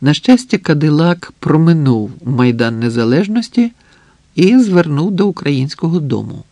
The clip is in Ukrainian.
На щастя, Кадилак проминув Майдан Незалежності і звернув до українського дому.